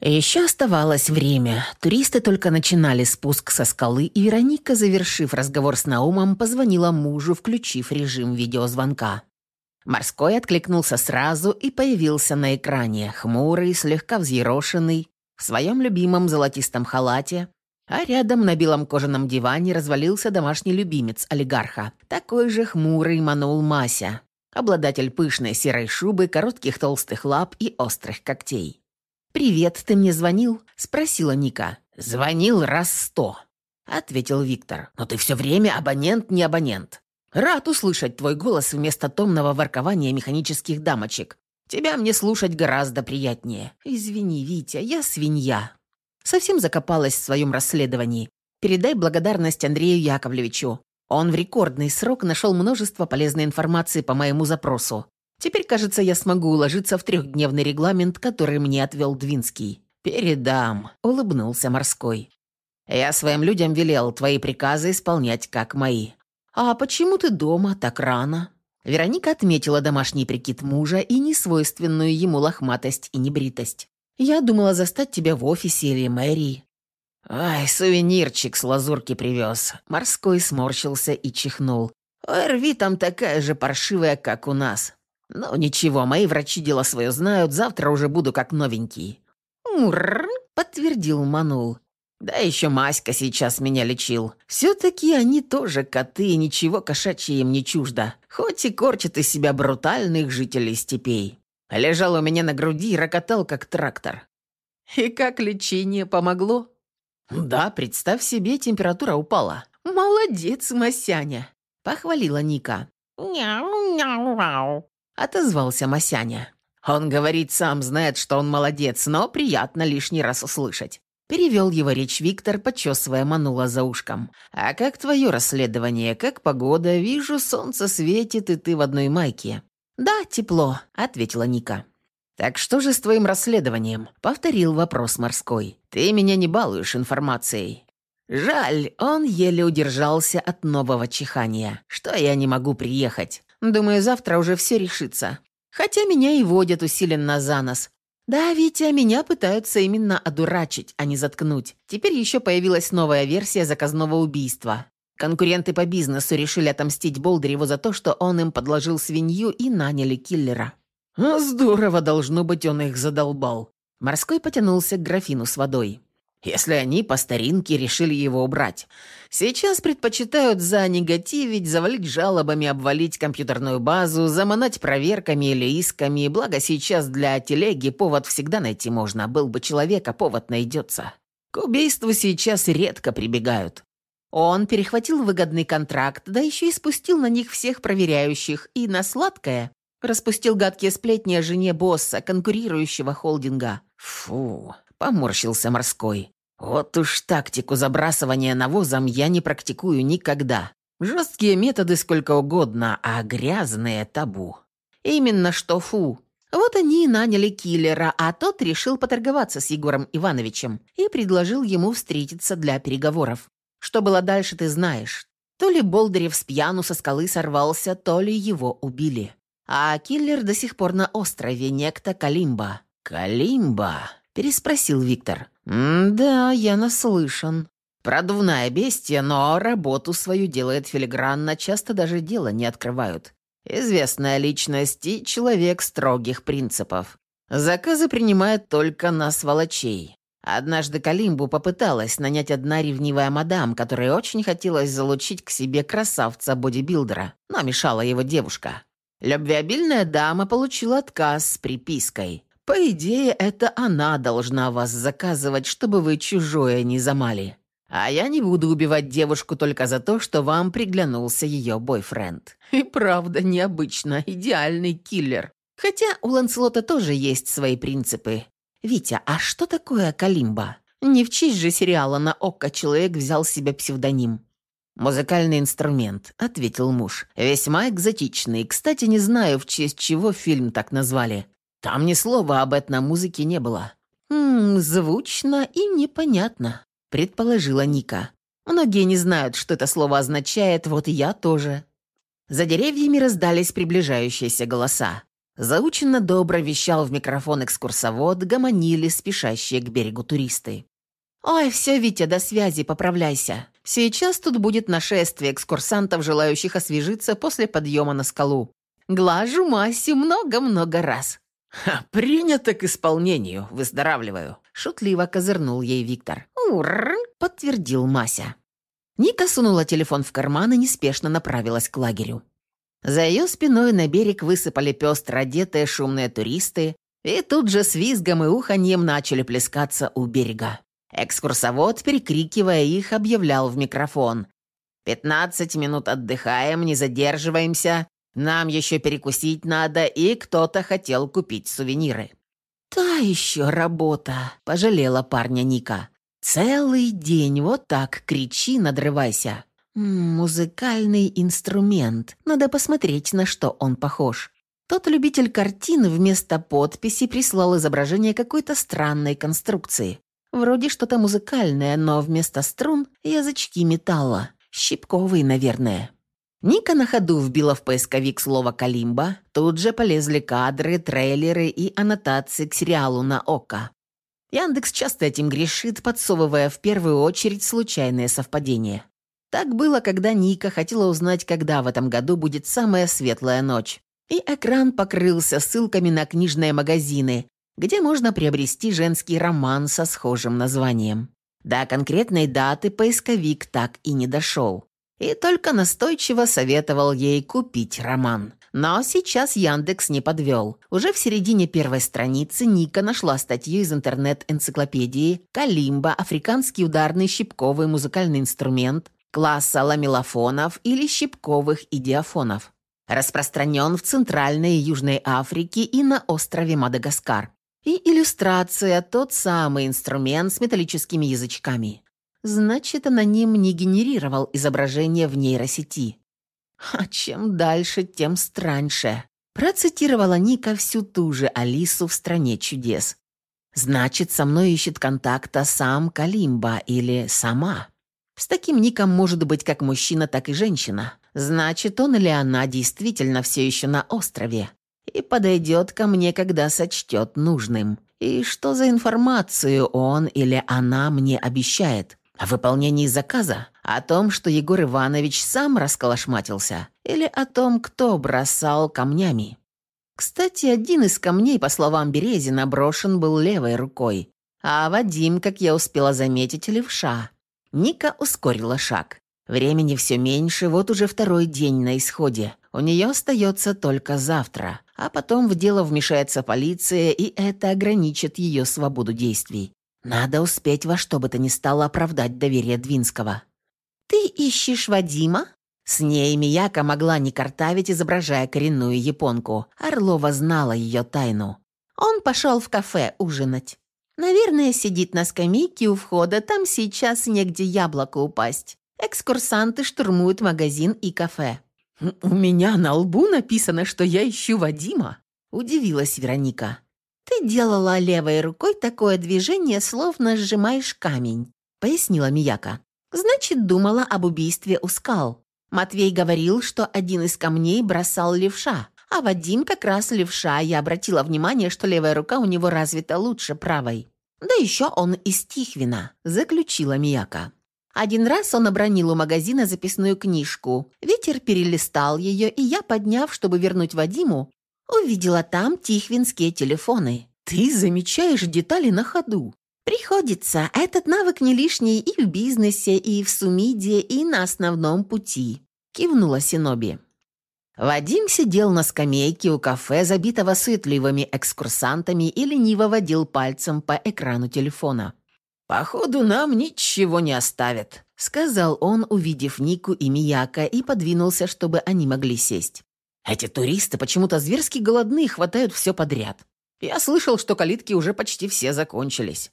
Еще оставалось время. Туристы только начинали спуск со скалы, и Вероника, завершив разговор с Наумом, позвонила мужу, включив режим видеозвонка. Морской откликнулся сразу и появился на экране, хмурый, слегка взъерошенный, в своем любимом золотистом халате, а рядом на белом кожаном диване развалился домашний любимец олигарха, такой же хмурый Манул Мася, обладатель пышной серой шубы, коротких толстых лап и острых когтей. «Привет, ты мне звонил?» – спросила Ника. «Звонил раз сто», – ответил Виктор. «Но ты все время абонент, не абонент. Рад услышать твой голос вместо томного воркования механических дамочек. Тебя мне слушать гораздо приятнее. Извини, Витя, я свинья». Совсем закопалась в своем расследовании. Передай благодарность Андрею Яковлевичу. Он в рекордный срок нашел множество полезной информации по моему запросу. Теперь, кажется, я смогу уложиться в трехдневный регламент, который мне отвел Двинский. «Передам», — улыбнулся Морской. «Я своим людям велел твои приказы исполнять как мои». «А почему ты дома так рано?» Вероника отметила домашний прикид мужа и несвойственную ему лохматость и небритость. «Я думала застать тебя в офисе или мэрии». «Ай, сувенирчик с лазурки привез». Морской сморщился и чихнул. «ОРВИ там такая же паршивая, как у нас. «Ну ничего, мои врачи дело свое знают, завтра уже буду как новенький». «Мурр», — подтвердил Манул. «Да еще Маська сейчас меня лечил. Все-таки они тоже коты, ничего кошачье им не чуждо, хоть и корчат из себя брутальных жителей степей. Лежал у меня на груди и рокотал, как трактор». «И как лечение помогло?» «Да, представь себе, температура упала». «Молодец, Масяня», — похвалила Ника. «Няу-няу-мяу», отозвался Масяня. «Он говорит, сам знает, что он молодец, но приятно лишний раз услышать». Перевел его речь Виктор, почесывая манула за ушком. «А как твое расследование? Как погода? Вижу, солнце светит, и ты в одной майке». «Да, тепло», — ответила Ника. «Так что же с твоим расследованием?» — повторил вопрос морской. «Ты меня не балуешь информацией». «Жаль, он еле удержался от нового чихания. Что я не могу приехать? Думаю, завтра уже все решится. Хотя меня и водят усиленно за нос. Да, Витя, меня пытаются именно одурачить, а не заткнуть. Теперь еще появилась новая версия заказного убийства. Конкуренты по бизнесу решили отомстить Болдыреву за то, что он им подложил свинью и наняли киллера. Здорово, должно быть, он их задолбал. Морской потянулся к графину с водой если они по старинке решили его убрать. Сейчас предпочитают занегативить, завалить жалобами, обвалить компьютерную базу, заманать проверками или исками, благо сейчас для телеги повод всегда найти можно, был бы человек, а повод найдется. К убийству сейчас редко прибегают. Он перехватил выгодный контракт, да еще и спустил на них всех проверяющих, и на сладкое распустил гадкие сплетни о жене босса, конкурирующего холдинга. Фу, Поморщился морской. Вот уж тактику забрасывания навозом я не практикую никогда. Жесткие методы сколько угодно, а грязные табу. Именно что фу. Вот они и наняли киллера, а тот решил поторговаться с Егором Ивановичем и предложил ему встретиться для переговоров. Что было дальше, ты знаешь. То ли Болдырев с пьяну со скалы сорвался, то ли его убили. А киллер до сих пор на острове, некто Калимба. Калимба переспросил Виктор. «Да, я наслышан. Продувная бестия, но работу свою делает филигранно, часто даже дело не открывают. Известная личность и человек строгих принципов. Заказы принимает только на сволочей. Однажды Калимбу попыталась нанять одна ревнивая мадам, которой очень хотелось залучить к себе красавца-бодибилдера, но мешала его девушка. Любвеобильная дама получила отказ с припиской. По идее, это она должна вас заказывать, чтобы вы чужое не замали. А я не буду убивать девушку только за то, что вам приглянулся ее бойфренд. И правда, необычно, идеальный киллер. Хотя у Ланселота тоже есть свои принципы. Витя, а что такое Калимба? Не в честь же сериала на ОККО человек взял себе псевдоним. «Музыкальный инструмент», — ответил муж. «Весьма экзотичный. Кстати, не знаю, в честь чего фильм так назвали. Там ни слова об этномузыке не было. «Ммм, звучно и непонятно», — предположила Ника. «Многие не знают, что это слово означает, вот и я тоже». За деревьями раздались приближающиеся голоса. Заученно добро вещал в микрофон экскурсовод, гомонили спешащие к берегу туристы. «Ой, все, Витя, до связи, поправляйся. Сейчас тут будет нашествие экскурсантов, желающих освежиться после подъема на скалу. Глажу Масю много-много раз». «Ха, принято к исполнению, выздоравливаю», – шутливо козырнул ей Виктор. «Ур!» – подтвердил Мася. Ника сунула телефон в карман и неспешно направилась к лагерю. За ее спиной на берег высыпали пестро одетые шумные туристы, и тут же с визгом и уханьем начали плескаться у берега. Экскурсовод, перекрикивая их, объявлял в микрофон. «Пятнадцать минут отдыхаем, не задерживаемся, нам еще перекусить надо, и кто-то хотел купить сувениры». «Та еще работа», – пожалела парня Ника. «Целый день вот так кричи, надрывайся. Музыкальный инструмент. Надо посмотреть, на что он похож. Тот любитель картин вместо подписи прислал изображение какой-то странной конструкции. Вроде что-то музыкальное, но вместо струн – язычки металла. Щипковый, наверное. Ника на ходу вбила в поисковик слово «Калимба». Тут же полезли кадры, трейлеры и аннотации к сериалу на ОКО. Яндекс часто этим грешит, подсовывая в первую очередь случайные совпадения. Так было, когда Ника хотела узнать, когда в этом году будет самая светлая ночь. И экран покрылся ссылками на книжные магазины, где можно приобрести женский роман со схожим названием. До конкретной даты поисковик так и не дошел. И только настойчиво советовал ей купить роман. Но сейчас Яндекс не подвел. Уже в середине первой страницы Ника нашла статью из интернет-энциклопедии «Калимба. Африканский ударный щипковый музыкальный инструмент класса ламелофонов или щипковых идиофонов. Распространен в Центральной и Южной Африке и на острове Мадагаскар. И иллюстрация – тот самый инструмент с металлическими язычками. Значит, аноним не генерировал изображение в нейросети. А чем дальше, тем страньше. Процитировала Ника всю ту же Алису в «Стране чудес». Значит, со мной ищет контакта сам Калимба или сама. С таким ником может быть как мужчина, так и женщина. Значит, он или она действительно все еще на острове и подойдет ко мне, когда сочтет нужным. И что за информацию он или она мне обещает? О выполнении заказа? О том, что Егор Иванович сам расколошматился? Или о том, кто бросал камнями? Кстати, один из камней, по словам Березина, брошен был левой рукой, а Вадим, как я успела заметить, левша. Ника ускорила шаг. Времени все меньше, вот уже второй день на исходе. У нее остается только завтра. А потом в дело вмешается полиция, и это ограничит ее свободу действий. Надо успеть во что бы то ни стало оправдать доверие Двинского. «Ты ищешь Вадима?» С ней Мияка могла не картавить, изображая коренную японку. Орлова знала ее тайну. Он пошел в кафе ужинать. Наверное, сидит на скамейке у входа, там сейчас негде яблоко упасть. Экскурсанты штурмуют магазин и кафе. «У меня на лбу написано, что я ищу Вадима», – удивилась Вероника. «Ты делала левой рукой такое движение, словно сжимаешь камень», – пояснила Мияка. «Значит, думала об убийстве у скал. Матвей говорил, что один из камней бросал левша, а Вадим как раз левша, я обратила внимание, что левая рука у него развита лучше правой. Да еще он из Тихвина, заключила Мияка. Один раз он обронил у магазина записную книжку. Ветер перелистал ее, и я, подняв, чтобы вернуть Вадиму, увидела там тихвинские телефоны. Ты замечаешь детали на ходу. Приходится. Этот навык не лишний и в бизнесе, и в Сумиде, и на основном пути. Кивнула Синоби. Вадим сидел на скамейке у кафе, забитого суетливыми экскурсантами, и лениво водил пальцем по экрану телефона. «Походу, нам ничего не оставят», — сказал он, увидев Нику и Мияка, и подвинулся, чтобы они могли сесть. «Эти туристы почему-то зверски голодны и хватают все подряд. Я слышал, что калитки уже почти все закончились».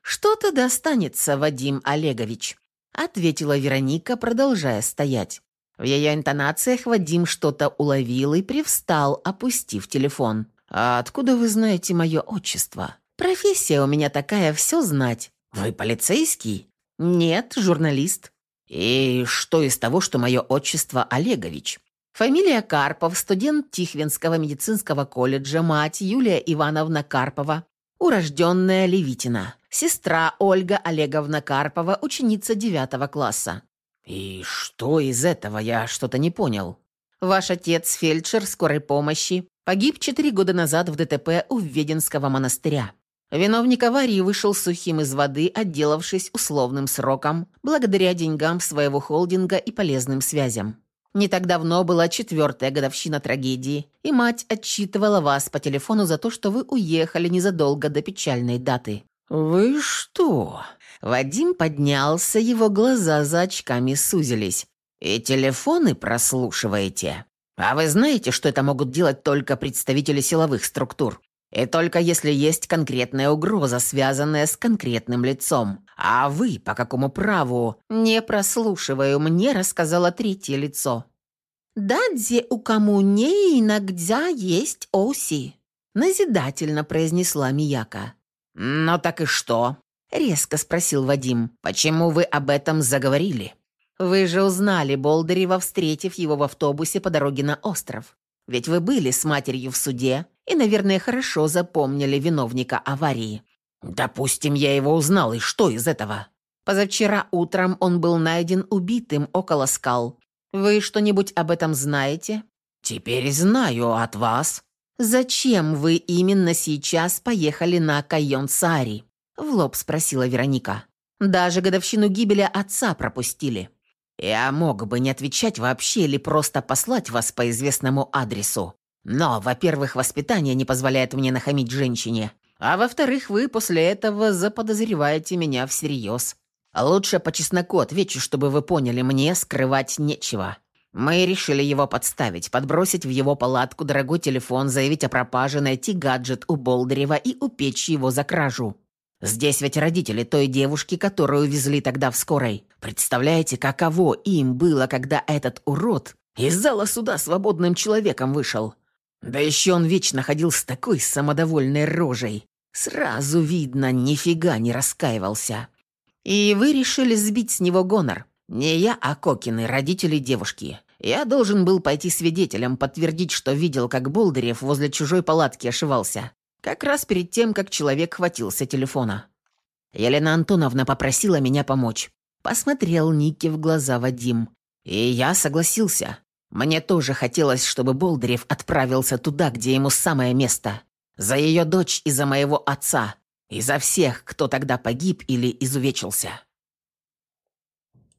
«Что-то достанется, Вадим Олегович», — ответила Вероника, продолжая стоять. В ее интонациях Вадим что-то уловил и привстал, опустив телефон. «А откуда вы знаете мое отчество?» «Профессия у меня такая, все знать». «Вы полицейский?» «Нет, журналист». «И что из того, что мое отчество Олегович?» Фамилия Карпов, студент Тихвинского медицинского колледжа, мать Юлия Ивановна Карпова, урожденная Левитина. Сестра Ольга Олеговна Карпова, ученица 9 класса. «И что из этого? Я что-то не понял». «Ваш отец, фельдшер скорой помощи, погиб четыре года назад в ДТП у Введенского монастыря. Виновник аварии вышел сухим из воды, отделавшись условным сроком, благодаря деньгам своего холдинга и полезным связям. Не так давно была четвертая годовщина трагедии, и мать отчитывала вас по телефону за то, что вы уехали незадолго до печальной даты. «Вы что?» Вадим поднялся, его глаза за очками сузились. «И телефоны прослушиваете? А вы знаете, что это могут делать только представители силовых структур? И только если есть конкретная угроза, связанная с конкретным лицом. А вы по какому праву? Не прослушиваю, мне рассказало третье лицо. «Дадзе у кому не иногда есть оси», — назидательно произнесла Мияка. «Ну так и что?» — резко спросил Вадим. «Почему вы об этом заговорили?» «Вы же узнали Болдырева, встретив его в автобусе по дороге на остров. Ведь вы были с матерью в суде и, наверное, хорошо запомнили виновника аварии». «Допустим, я его узнал, и что из этого?» «Позавчера утром он был найден убитым около скал. Вы что-нибудь об этом знаете?» «Теперь знаю от вас». «Зачем вы именно сейчас поехали на Кайон-Сари?» — в лоб спросила Вероника. «Даже годовщину гибели отца пропустили». «Я мог бы не отвечать вообще или просто послать вас по известному адресу. Но, во-первых, воспитание не позволяет мне нахамить женщине, а во-вторых, вы после этого заподозреваете меня всерьез. Лучше по чесноку отвечу, чтобы вы поняли, мне скрывать нечего. Мы решили его подставить, подбросить в его палатку дорогой телефон, заявить о пропаже, найти гаджет у Болдырева и упечь его за кражу. Здесь ведь родители той девушки, которую везли тогда в скорой. Представляете, каково им было, когда этот урод из зала суда свободным человеком вышел? Да еще он вечно ходил с такой самодовольной рожей. Сразу видно, нифига не раскаивался. И вы решили сбить с него гонор. Не я, а Кокины, родители девушки. Я должен был пойти свидетелем, подтвердить, что видел, как Болдырев возле чужой палатки ошивался. Как раз перед тем, как человек хватился телефона. Елена Антоновна попросила меня помочь. Посмотрел Нике в глаза Вадим. И я согласился. Мне тоже хотелось, чтобы Болдырев отправился туда, где ему самое место. За ее дочь и за моего отца. И за всех, кто тогда погиб или изувечился.